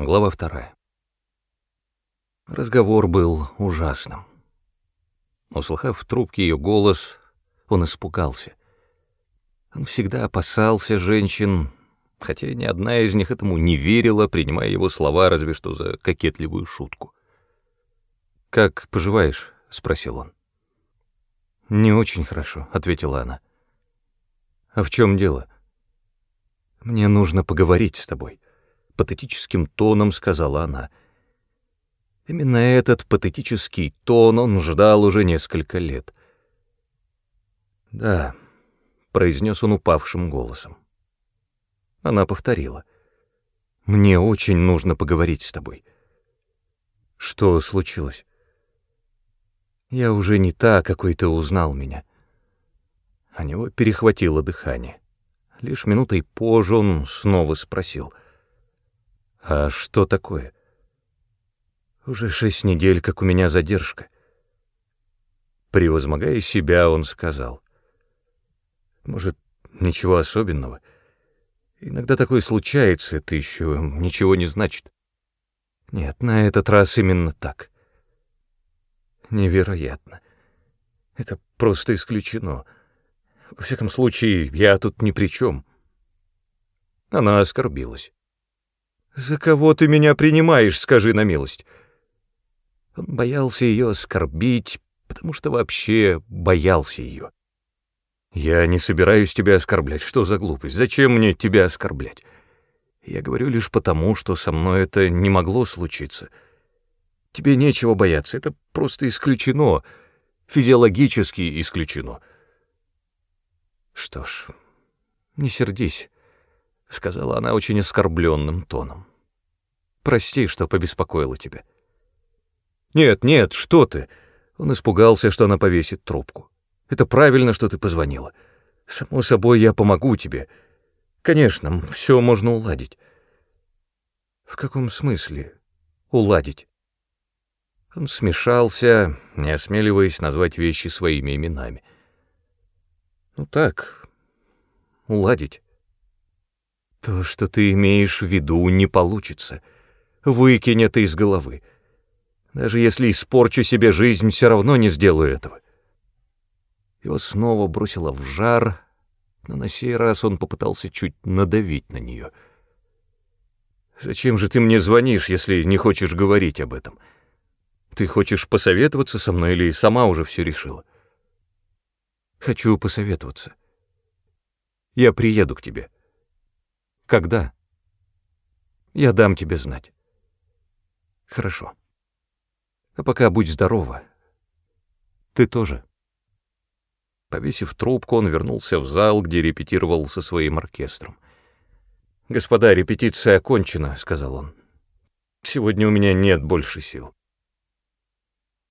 Глава вторая. Разговор был ужасным. Услыхав в трубке ее голос, он испугался. Он всегда опасался женщин, хотя ни одна из них этому не верила, принимая его слова разве что за кокетливую шутку. «Как поживаешь?» — спросил он. «Не очень хорошо», — ответила она. «А в чем дело?» «Мне нужно поговорить с тобой», — патетическим тоном сказала она. Именно этот патетический тон он ждал уже несколько лет. «Да», — произнес он упавшим голосом. Она повторила. «Мне очень нужно поговорить с тобой». «Что случилось?» «Я уже не та, какой ты узнал меня». У него перехватило дыхание. Лишь минутой позже он снова спросил. «А что такое?» «Уже шесть недель, как у меня задержка». Превозмогая себя, он сказал. «Может, ничего особенного?» Иногда такое случается, это еще ничего не значит. Нет, на этот раз именно так. Невероятно. Это просто исключено. Во всяком случае, я тут ни при чем. Она оскорбилась. «За кого ты меня принимаешь, скажи на милость?» Он боялся ее оскорбить, потому что вообще боялся ее. «Я не собираюсь тебя оскорблять. Что за глупость? Зачем мне тебя оскорблять? Я говорю лишь потому, что со мной это не могло случиться. Тебе нечего бояться, это просто исключено, физиологически исключено». «Что ж, не сердись», — сказала она очень оскорбленным тоном. «Прости, что побеспокоила тебя». «Нет, нет, что ты!» Он испугался, что она повесит трубку. Это правильно, что ты позвонила. Само собой, я помогу тебе. Конечно, все можно уладить. В каком смысле уладить? Он смешался, не осмеливаясь назвать вещи своими именами. Ну так, уладить. То, что ты имеешь в виду, не получится. Выкинь это из головы. Даже если испорчу себе жизнь, все равно не сделаю этого. Его снова бросило в жар, но на сей раз он попытался чуть надавить на нее. «Зачем же ты мне звонишь, если не хочешь говорить об этом? Ты хочешь посоветоваться со мной или сама уже все решила?» «Хочу посоветоваться. Я приеду к тебе». «Когда?» «Я дам тебе знать». «Хорошо. А пока будь здорова. Ты тоже». Повесив трубку, он вернулся в зал, где репетировал со своим оркестром. «Господа, репетиция окончена», — сказал он. «Сегодня у меня нет больше сил».